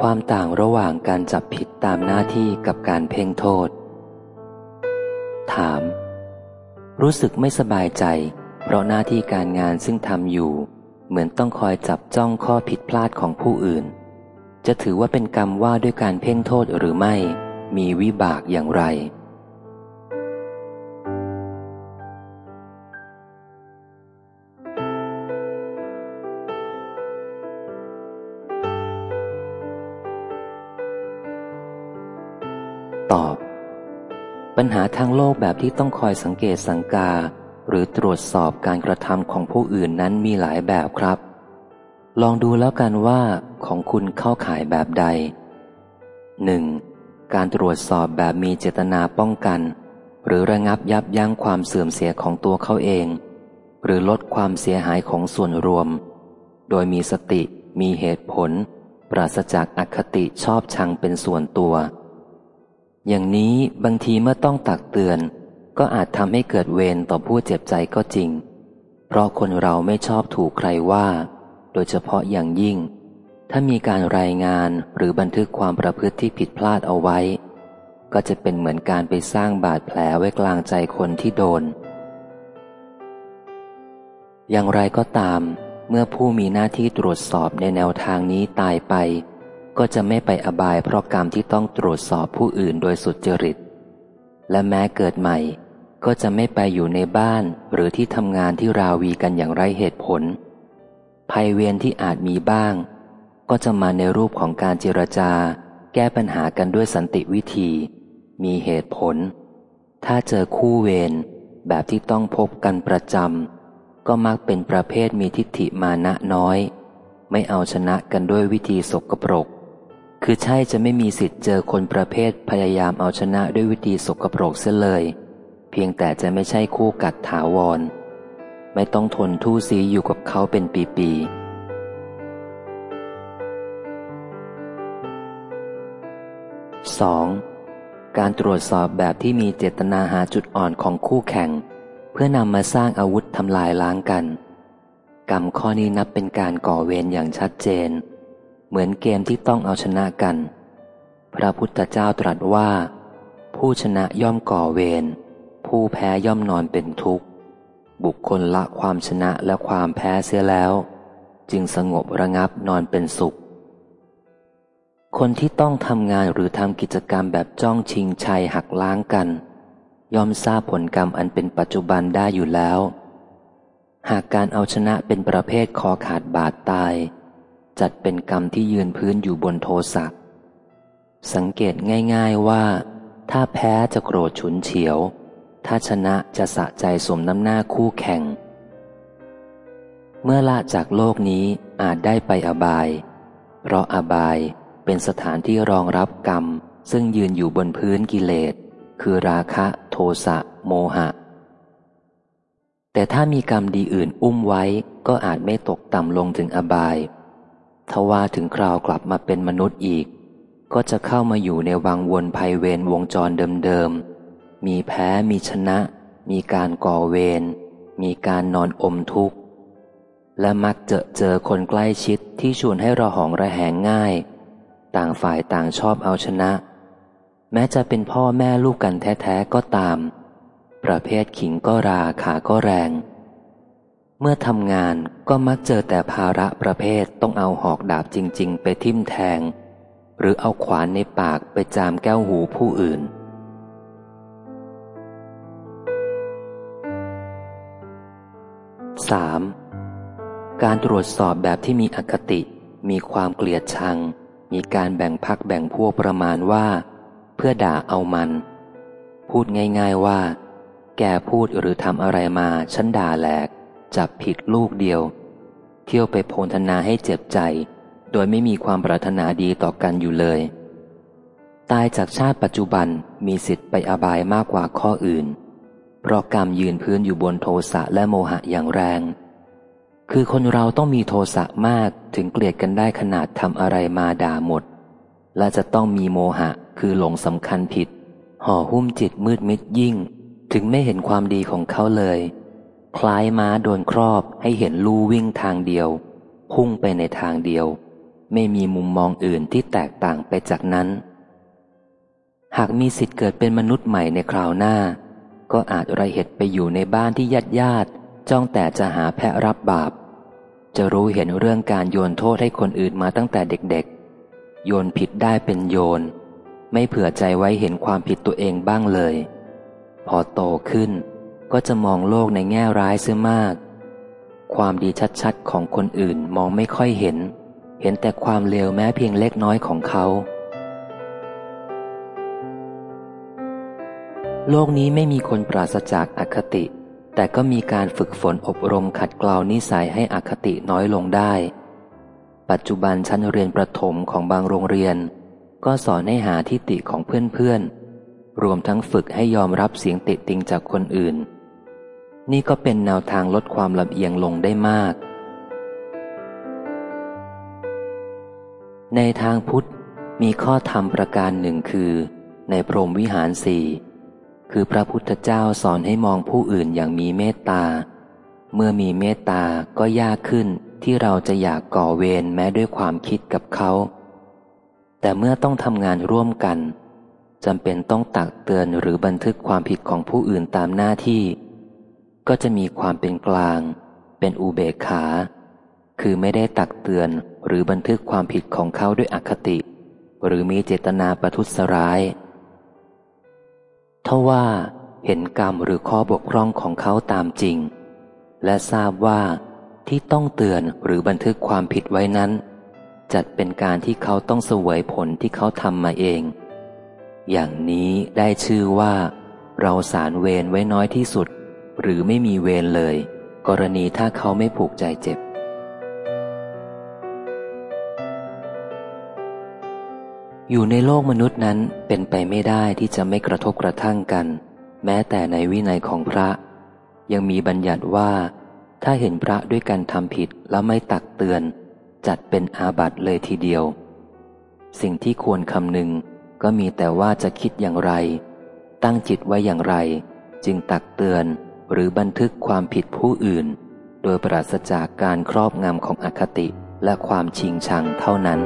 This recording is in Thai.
ความต่างระหว่างการจับผิดตามหน้าที่กับการเพ่งโทษ ถาม รู้สึกไม่สบายใจ เพราะหน้าที่การงานซึ่งทำอยู่ เหมือนต้องคอยจับจ้องข้อผิดพลาดของผู้อื่น จะถือว่าเป็นกรรมว่าด้วยการเพ่งโทษหรือไม่ มีวิบากอย่างไร ตอบ ปัญหาทางโลกแบบที่ต้องคอยสังเกตสังกา หรือตรวจสอบการกระทำของผู้อื่นนั้นมีหลายแบบครับ ลองดูแล้วกันว่าของคุณเข้าข่ายแบบใด 1. การตรวจสอบแบบมีเจตนาป้องกัน หรือระงับยับยั้งความเสื่อมเสียของตัวเขาเอง หรือลดความเสียหายของส่วนรวม โดยมีสติมีเหตุผล ปราศจากอคติชอบชังเป็นส่วนตัว อย่างนี้บางทีเมื่อต้องตักเตือน ก็อาจทำให้เกิดเวรต่อผู้เจ็บใจก็จริง เพราะคนเราไม่ชอบถูกใครว่า โดยเฉพาะอย่างยิ่ง ถ้ามีการรายงานหรือบันทึกความประพฤติที่ผิดพลาดเอาไว้ ก็จะเป็นเหมือนการไปสร้างบาดแผลไว้กลางใจคนที่โดน อย่างไรก็ตาม เมื่อผู้มีหน้าที่ตรวจสอบในแนวทางนี้ตายไป ก็จะไม่ไปอบายเพราะกรรมที่ต้องตรวจสอบผู้อื่นโดยสุจริต และแม้เกิดใหม่ ก็จะไม่ไปอยู่ในบ้านหรือที่ทำงานที่ราวีกันอย่างไรเหตุผล ภัยเวียนที่อาจมีบ้าง ก็จะมาในรูปของการเจรจา แก้ปัญหากันด้วยสันติวิธี มีเหตุผล ถ้าเจอคู่เวรแบบที่ต้องพบกันประจำก็มักเป็นประเภทมีทิฏฐิมานะน้อย ไม่เอาชนะกันด้วยวิธีสกปรก คือใช่จะไม่มีสิทธิ์เจอคนประเภทพยายามเอาชนะด้วยวิธีสกปรกเสียเลย เพียงแต่จะไม่ใช่คู่กัดถาวร ไม่ต้องทนทู่ซีอยู่กับเขาเป็นปีๆ 2. การตรวจสอบแบบที่มีเจตนาหาจุดอ่อนของคู่แข่ง เพื่อนำมาสร้างอาวุธทำลายล้างกัน กรรมข้อนี้นับเป็นการก่อเวรอย่างชัดเจน เหมือนเกมที่ต้องเอาชนะกัน พระพุทธเจ้าตรัสว่า ผู้ชนะย่อมก่อเวร ผู้แพ้ย่อมนอนเป็นทุกข์ บุคคลละความชนะและความแพ้เสียแล้ว จึงสงบระงับนอนเป็นสุข คนที่ต้องทำงานหรือทำกิจกรรมแบบจ้องชิงชัยหักล้างกัน ย่อมทราบผลกรรมอันเป็นปัจจุบันได้อยู่แล้ว หากการเอาชนะเป็นประเภทคอขาดบาดตาย จัดเป็นกรรมที่ยืนพื้นอยู่บนโทสะสังเกตง่ายๆว่า ถ้าแพ้จะโกรธฉุนเฉียว ถ้าชนะจะสะใจสมน้ำหน้าคู่แข่ง เมื่อละจากโลกนี้อาจได้ไปอบาย เพราะอบายเป็นสถานที่รองรับกรรม ซึ่งยืนอยู่บนพื้นกิเลส คือราคะ โทสะโมหะ แต่ถ้ามีกรรมดีอื่นอุ้มไว้ก็อาจไม่ตกต่ำลงถึงอบาย ทว่าถึงคราวกลับมาเป็นมนุษย์อีก ก็จะเข้ามาอยู่ในวังวนภัยเวรวงจรเดิมๆ มีแพ้มีชนะ มีการก่อเวร มีการนอนอมทุกข์ และมักเจอเจอคนใกล้ชิดที่ชวนให้ระหองระแหงง่าย ต่างฝ่ายต่างชอบเอาชนะ แม้จะเป็นพ่อแม่ลูกกันแท้ๆก็ตาม ประเภทขิงก็ราขาก็แรง เมื่อทำงานก็มักเจอแต่ภาระประเภทต้องเอาหอกดาบจริง ๆ ไปทิ่มแทง หรือเอาขวานในปากไปจามแก้วหูผู้อื่น 3. การตรวจสอบแบบที่มีอคติ มีความเกลียดชัง มีการแบ่งพักแบ่งพวกประมาณว่า เพื่อด่าเอามัน พูดง่าย ๆว่า แกพูดหรือทำอะไรมาฉันด่าแหลก จับผิดลูกเดียว เที่ยวไปโพนธนาให้เจ็บใจ โดยไม่มีความปรารถนาดีต่อกันอยู่เลย ตายจากชาติปัจจุบันมีสิทธิ์ไปอบายมากกว่าข้ออื่น เพราะกรรมยืนพื้นอยู่บนโทสะและโมหะอย่างแรง คือคนเราต้องมีโทสะมากถึงเกลียดกันได้ขนาดทำอะไรมาด่าหมด และจะต้องมีโมหะคือหลงสำคัญผิด ห่อหุ้มจิตมืดมิดยิ่ง ถึงไม่เห็นความดีของเขาเลย คล้ายม้าโดนครอบให้เห็นลู่วิ่งทางเดียวพุ่งไปในทางเดียว ไม่มีมุมมองอื่นที่แตกต่างไปจากนั้น หากมีสิทธิ์เกิดเป็นมนุษย์ใหม่ในคราวหน้า ก็อาจไรเหตุไปอยู่ในบ้านที่ญาติญาติจ้องแต่จะหาแพะรับบาป จะรู้เห็นเรื่องการโยนโทษให้คนอื่นมาตั้งแต่เด็กๆ โยนผิดได้เป็นโยน ไม่เผื่อใจไว้เห็นความผิดตัวเองบ้างเลย พอโตขึ้น ก็จะมองโลกในแง่ร้ายเสียมาก ความดีชัดๆของคนอื่นมองไม่ค่อยเห็น เห็นแต่ความเลวแม้เพียงเล็กน้อยของเขา โลกนี้ไม่มีคนปราศจากอคติ แต่ก็มีการฝึกฝนอบรมขัดเกลานิสัยให้อคติน้อยลงได้ ปัจจุบันชั้นเรียนประถมของบางโรงเรียน ก็สอนให้หาทิฏฐิของเพื่อนๆรวมทั้งฝึกให้ยอมรับเสียงติติงจากคนอื่น นี่ก็เป็นแนวทางลดความลำเอียงลงได้มาก ในทางพุทธมีข้อธรรมประการหนึ่งคือ ในพรหมวิหารสี่คือพระพุทธเจ้าสอนให้มองผู้อื่นอย่างมีเมตตา เมื่อมีเมตตาก็ยากขึ้นที่เราจะอยากก่อเวรแม้ด้วยความคิดกับเขา แต่เมื่อต้องทำงานร่วมกันจำเป็นต้องตักเตือนหรือบันทึกความผิดของผู้อื่นตามหน้าที่ ก็จะมีความเป็นกลาง เป็นอุเบกขา คือไม่ได้ตักเตือนหรือบันทึกความผิดของเขาด้วยอคติ หรือมีเจตนาประทุษร้ายทว่าเห็นกรรมหรือข้อบกพร่องของเขาตามจริง และทราบว่าที่ต้องเตือนหรือบันทึกความผิดไว้นั้น จัดเป็นการที่เขาต้องเสวยผลที่เขาทำมาเอง อย่างนี้ได้ชื่อว่า เราสารเวรไว้น้อยที่สุด หรือไม่มีเวรเลย กรณีถ้าเขาไม่ผูกใจเจ็บ อยู่ในโลกมนุษย์นั้นเป็นไปไม่ได้ที่จะไม่กระทบกระทั่งกัน แม้แต่ในวินัยของพระ ยังมีบัญญัติว่า ถ้าเห็นพระด้วยกันทำผิดแล้วไม่ตักเตือน จัดเป็นอาบัติเลยทีเดียว สิ่งที่ควรคำนึงก็มีแต่ว่าจะคิดอย่างไร ตั้งจิตไว้อย่างไร จึงตักเตือน หรือบันทึกความผิดผู้อื่น โดยปราศจากการครอบงำของอคติและความชิงชังเท่านั้น